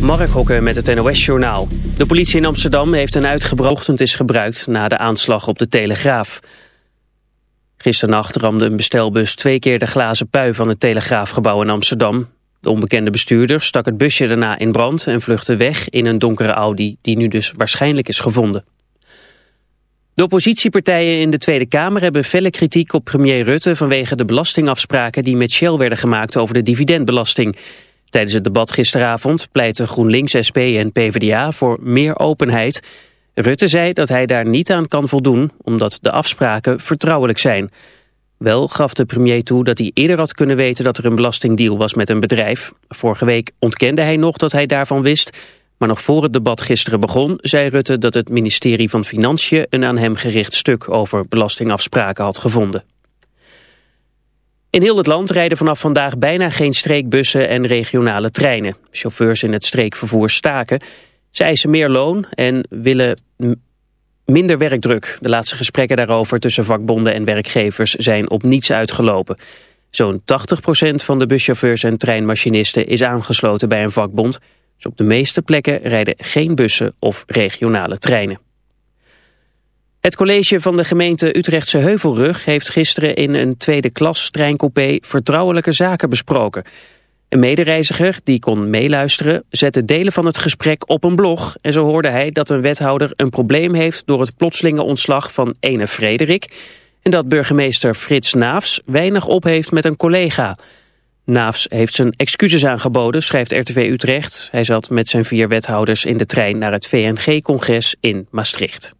Mark Hokke met het NOS-journaal. De politie in Amsterdam heeft een uitgebrochtend is gebruikt na de aanslag op de Telegraaf. Gisternacht ramde een bestelbus twee keer de glazen pui van het Telegraafgebouw in Amsterdam. De onbekende bestuurder stak het busje daarna in brand en vluchtte weg in een donkere Audi die nu dus waarschijnlijk is gevonden. De oppositiepartijen in de Tweede Kamer hebben felle kritiek op premier Rutte vanwege de belastingafspraken die met Shell werden gemaakt over de dividendbelasting. Tijdens het debat gisteravond pleiten GroenLinks, SP en PvdA voor meer openheid. Rutte zei dat hij daar niet aan kan voldoen, omdat de afspraken vertrouwelijk zijn. Wel gaf de premier toe dat hij eerder had kunnen weten dat er een belastingdeal was met een bedrijf. Vorige week ontkende hij nog dat hij daarvan wist. Maar nog voor het debat gisteren begon, zei Rutte dat het ministerie van Financiën een aan hem gericht stuk over belastingafspraken had gevonden. In heel het land rijden vanaf vandaag bijna geen streekbussen en regionale treinen. Chauffeurs in het streekvervoer staken. Ze eisen meer loon en willen minder werkdruk. De laatste gesprekken daarover tussen vakbonden en werkgevers zijn op niets uitgelopen. Zo'n 80% van de buschauffeurs en treinmachinisten is aangesloten bij een vakbond. Dus op de meeste plekken rijden geen bussen of regionale treinen. Het college van de gemeente Utrechtse Heuvelrug heeft gisteren in een tweede klas treincoupé vertrouwelijke zaken besproken. Een medereiziger die kon meeluisteren zette delen van het gesprek op een blog en zo hoorde hij dat een wethouder een probleem heeft door het plotselinge ontslag van ene Frederik en dat burgemeester Frits Naafs weinig op heeft met een collega. Naafs heeft zijn excuses aangeboden, schrijft RTV Utrecht. Hij zat met zijn vier wethouders in de trein naar het VNG-congres in Maastricht.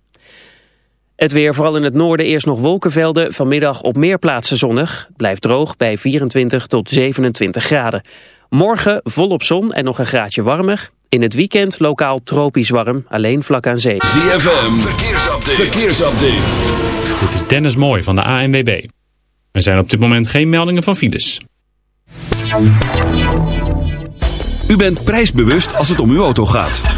Het weer, vooral in het noorden, eerst nog wolkenvelden. Vanmiddag op meer plaatsen zonnig. Blijft droog bij 24 tot 27 graden. Morgen volop zon en nog een graadje warmer. In het weekend lokaal tropisch warm, alleen vlak aan zee. ZFM, verkeersupdate. verkeersupdate. Dit is Dennis Mooi van de ANWB. Er zijn op dit moment geen meldingen van files. U bent prijsbewust als het om uw auto gaat.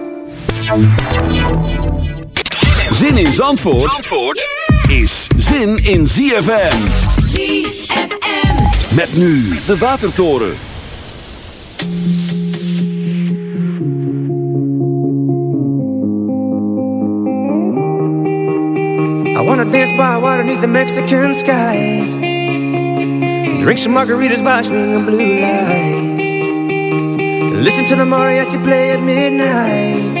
Zin in Zandvoort, Zandvoort is zin in ZFM. ZFM. Met nu de Watertoren. I wanna dance by water beneath the Mexican sky. Drink some margaritas by swinging blue lights. Listen to the mariachi play at midnight.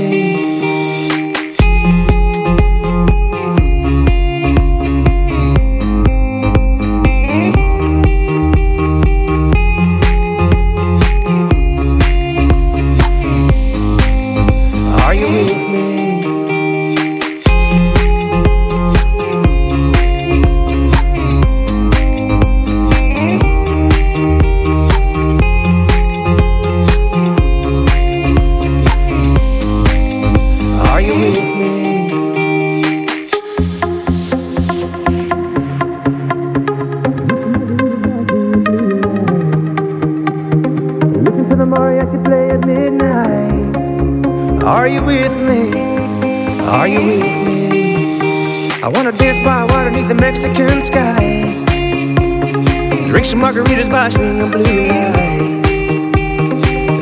Margaritas by swinging blue lights.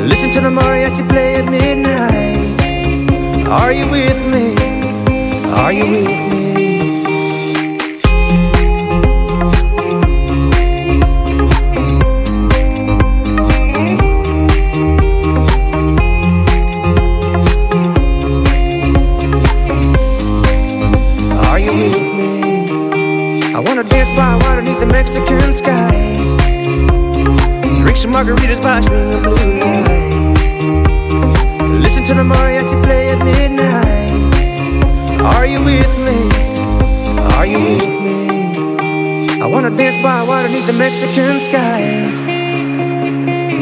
Listen to the mariachi play at midnight. Are you with me? Are you with me?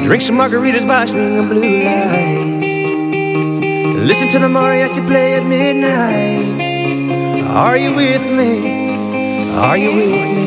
Drink some margaritas by string blue lights. Listen to the mariachi play at midnight. Are you with me? Are you with me?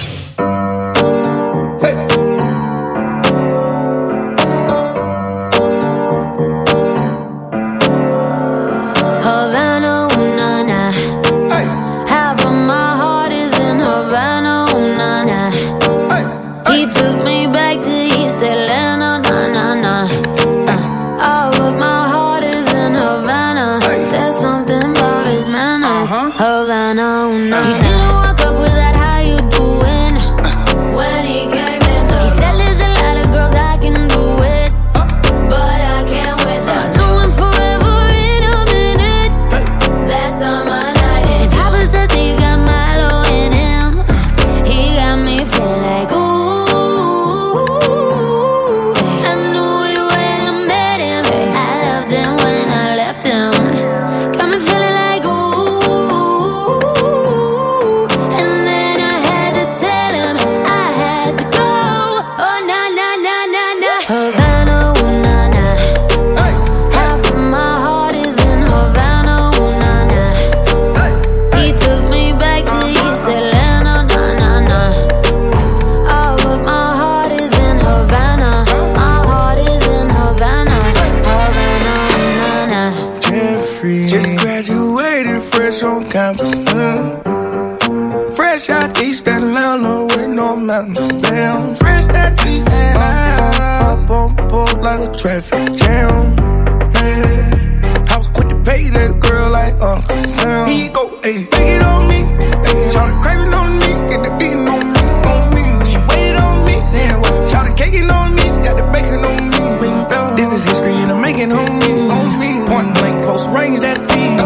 History and on me. Point blank, close range, that feed.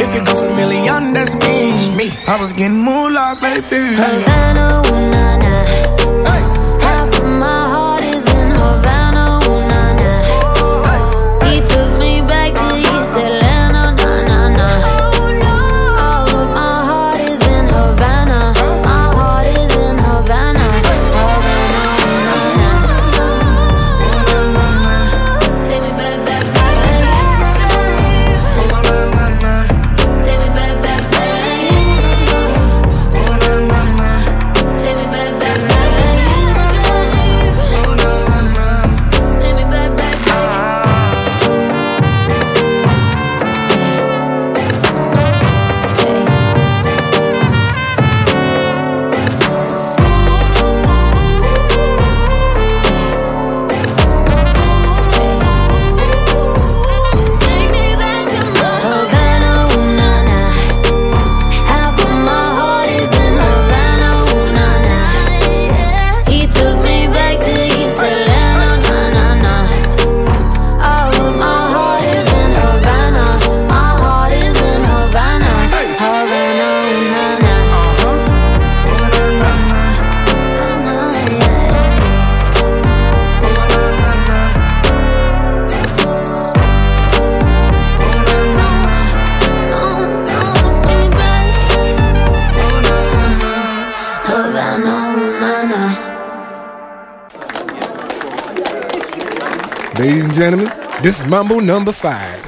If it goes a million, that's me. I was getting moolah, baby. Havana, ooh, nah, nah. Half of my heart is in Havana, is Mambo number five.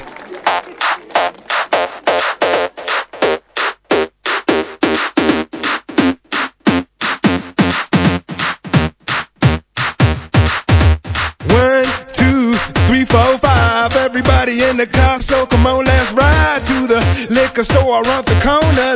One, two, three, four, five. Everybody in the car, so come on, let's ride to the liquor store around the corner.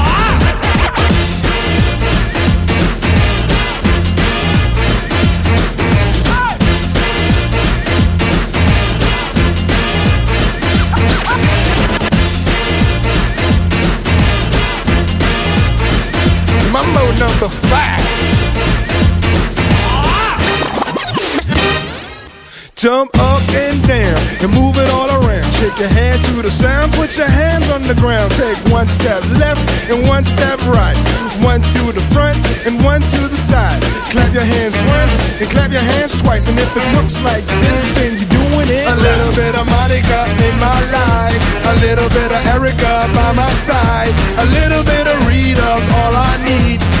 Number five. Jump up and down and move it all around. Shake your hand to the sound, put your hands on the ground. Take one step left and one step right. One to the front and one to the side. Clap your hands once and clap your hands twice. And if it looks like this, then you're doing it. A little bit of Monica in my life. A little bit of Erica by my side. A little bit of Rita's all I need.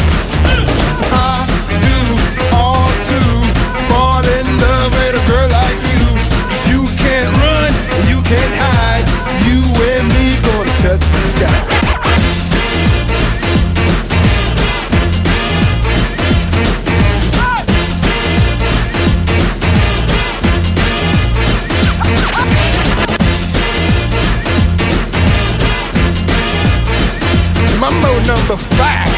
Mambo number five.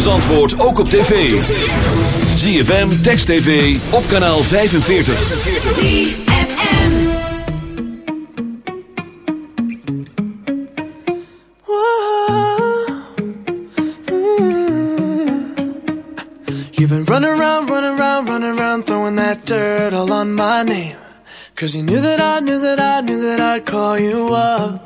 van Zandvoort ook op tv. ZFM, Text TV, op kanaal 45. ZFM You've been running around, running around, running around Throwing that dirt all on my name Cause you knew that I, knew that I, knew that I'd call you up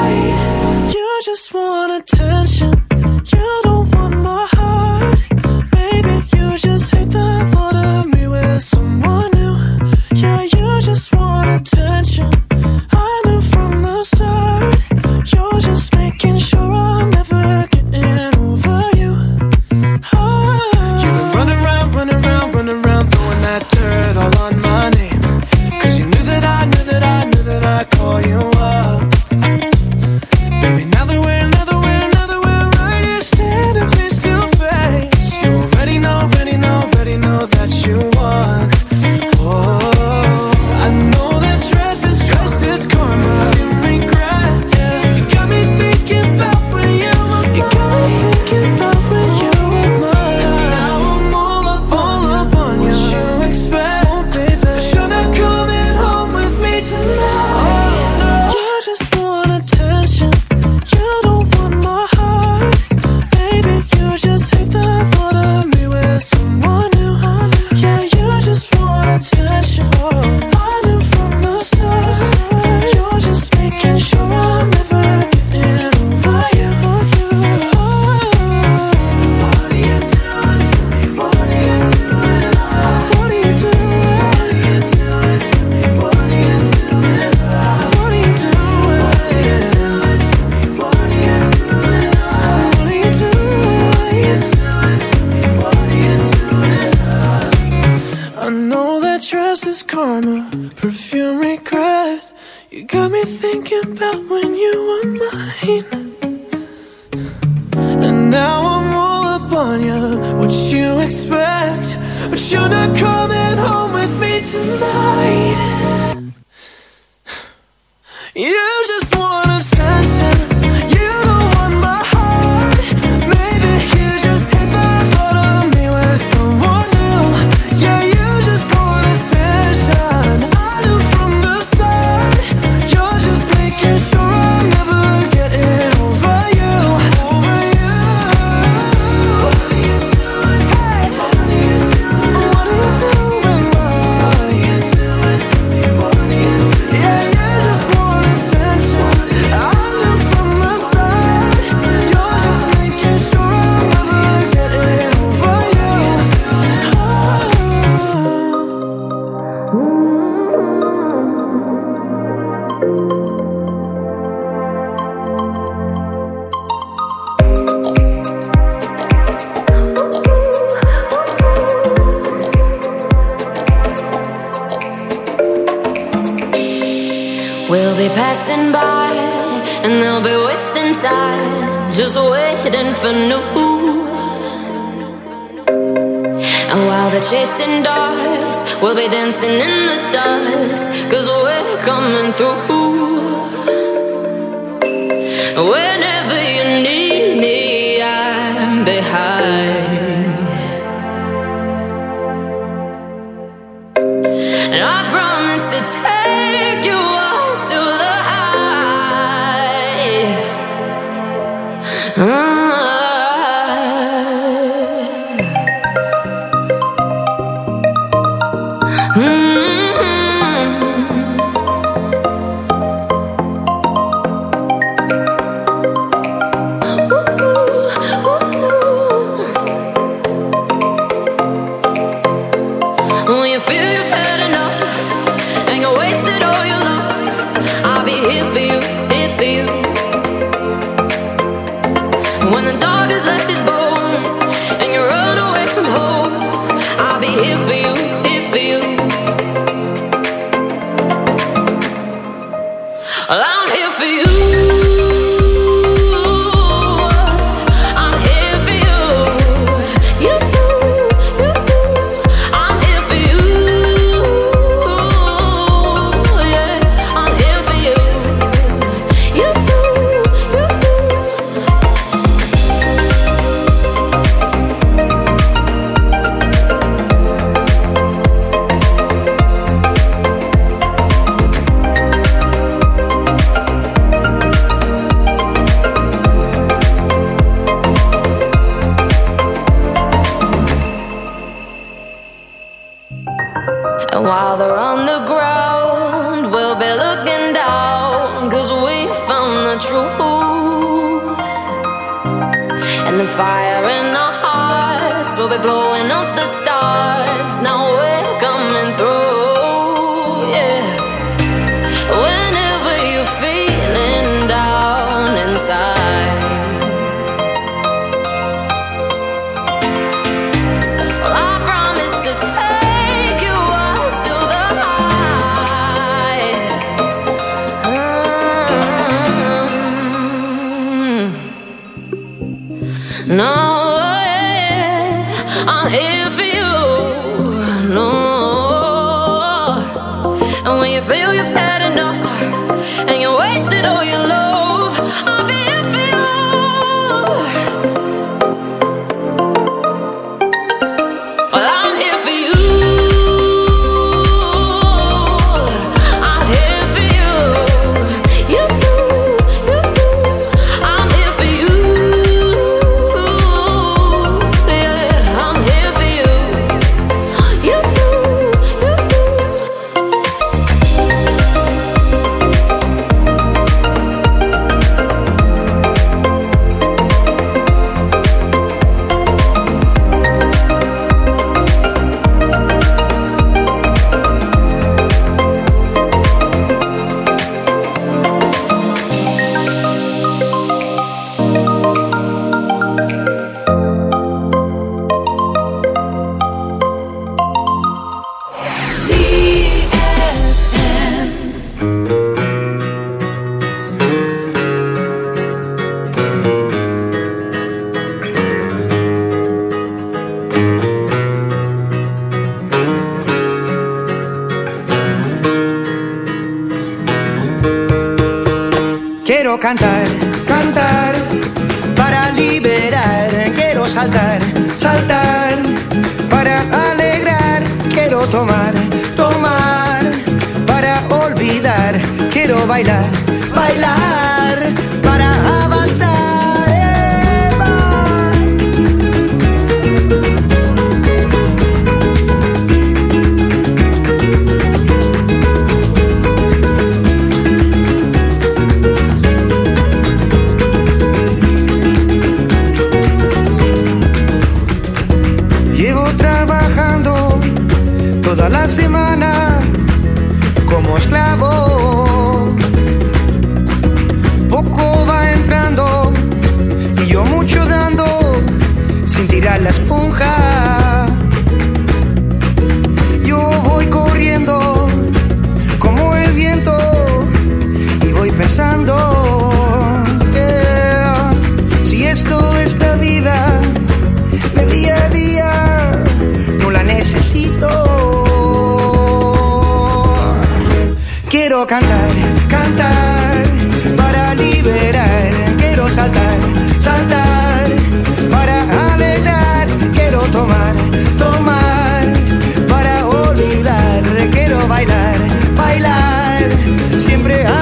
siempre hay.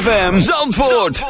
ZFM Zandvoort.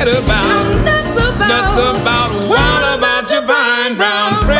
that's about. I'm nuts about. Nuts about. What about your Brown?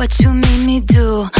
what you made me do.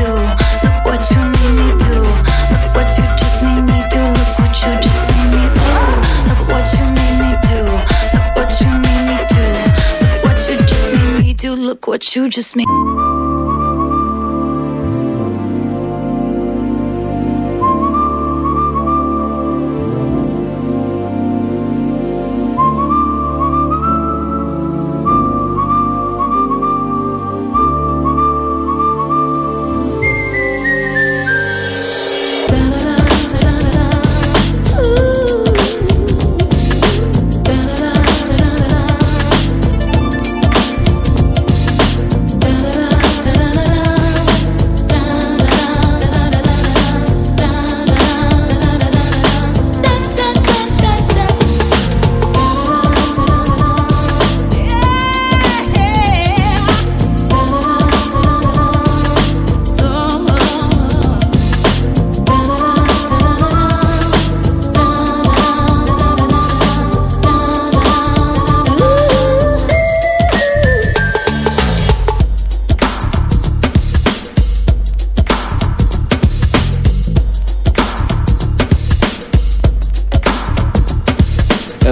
You just made.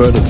Roberta